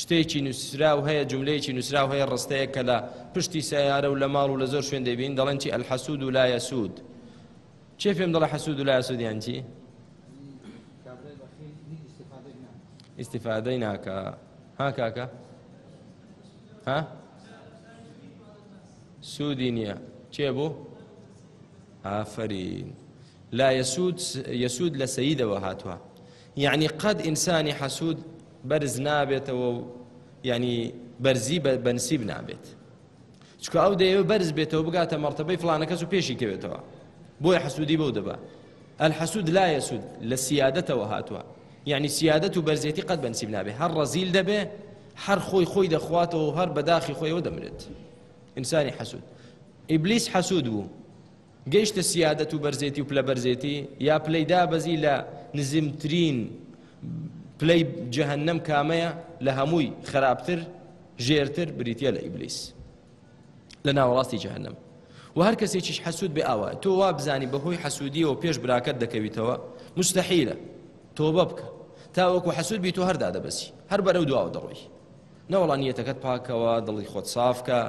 شتێکی نووسراو هەیە جملەیەکی نووسراو هەیە ڕستەیە کە لە پشتی سیارە و لە ماڵ و لە زۆر شوێن دەبین دەڵێن چی ئەلحەسود و لایە سوود چێ پێم دەڵە حەسود و لایە سوودیان چی؟ استفادەی ناکە ها کاکە ها سوودی نییە چێ بوو ئافرین لا یسود یسود لە سەیدەوە هاتووە یەعنی قەت ئینسانی حەسوود بەرز نابێتەوە و یەعنی بەرزی بەنسیب نابێت چکە ئەو دەیەوە بەرز بێتەوە بگاتە مەرتەبەی فلانەکەس و پێشی کەوێتەوە بۆی حەسوودی بەو دەبا الحسود لا يسود لە سیادەتەوە هاتووە یعنی سیادەت و بەرزێتی قەت بەنسیب نابێ هەر ڕەزیل دەبێ هەر خۆی خۆی دەخواتەوە هەر بەداخی خۆیەوە دەمرێت ئینسانی حەسوود ئیبلیس حەسوود بوو گەیشتە سیادەت و بەرزێتی و پلە بەرزێتی یا پلەی دابەزی لە نزمترین پلەی جەهنم کامەیە لە هەمووی خراپتر ژێرتر بریتە لە ئیبلیس لە ناوەڕاستی جەهنم و هەر کەسێکیش حەسوود بێ ئاوا تۆ وا بزانی بەهۆی حەسوودیەوە پێش براکەت دەکەویتەوە مستحیلە تۆبە بکە تاوەکو حەسوود بی تۆ هەردا دەبەسی هەر بەرەو دواوە دەڕۆی نەوەڵانیەتەکەت پاکەوە دڵی خۆت سافکە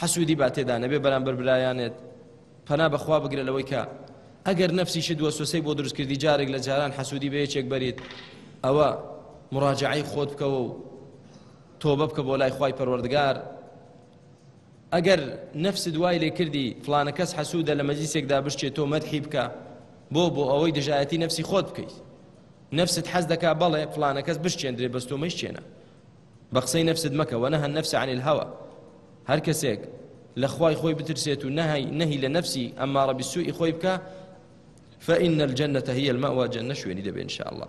حەسوودی با تێدا نەبێ بەرامبەر برایانێت، پەنا بە خوا بگرە لەوەی کە ئەگەر نەفسیشت وەسوەسەی بۆ دروست کردی جارێک لە جاران حەسوودی بە یەکێک بەریت ئەوە مراجعەی خۆت بکەوە و تۆبە بکە بۆ لای خوای پەروەردگار ئەگەر نەفس دوای لێ کردی فلانە کەس حەسوودە لە مەجلیسێکدا بشتێت تۆ مەدحی بکە بۆ بۆ ئەوەی دژایەتی نەفسی خۆت بکەیت نەفست حەز دەکا بەڵێ فلانە کەس بشتێندرێ بەستۆمەش چێنە بە قسەی نەفست مەکە وە نەهە نەفسە عن الهوى هەر کەسێک لە خوای خۆی بترسێت و نەهی نەهی لە نەفسی ئەمما ڕەبی سوئی خۆی بکە فإن الجنة هي المأوى جنة شوێنی دەبێ إن شاء الله